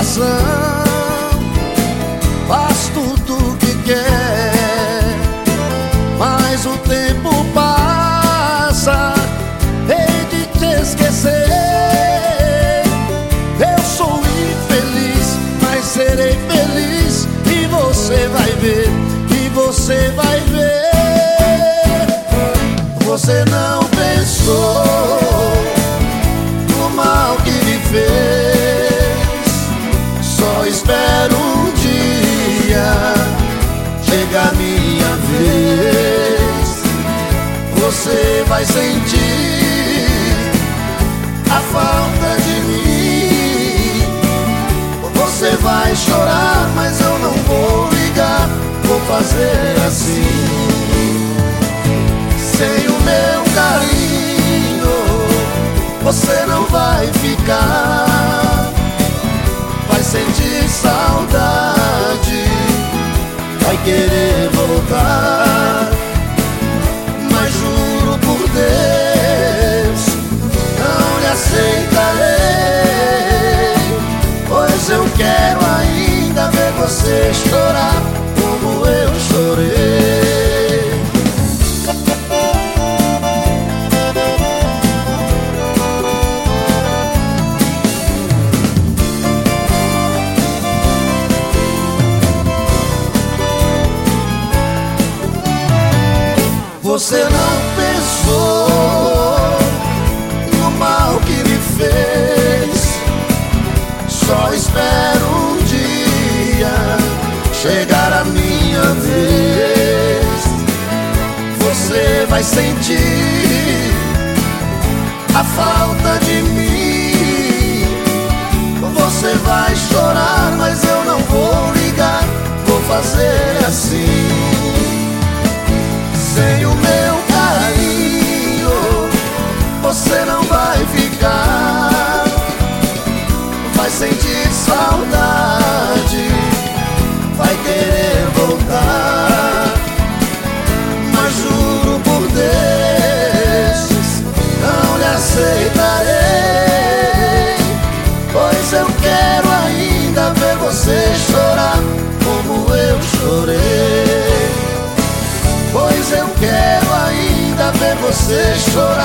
Russell. Você vai sentir a falta de mim. Você vai chorar, mas eu não vou ligar. Vou fazer assim. Sem o meu carinho, você não vai ficar. Vai sentir saudade, vai querer voltar. Quero ainda ver você chorar como eu chorei. Você não pensou Só espero um dia chegar a minha vez. Você vai sentir a falta de mim. Você vai chorar, mas eu não vou ligar. Vou fazer assim. Você chorar.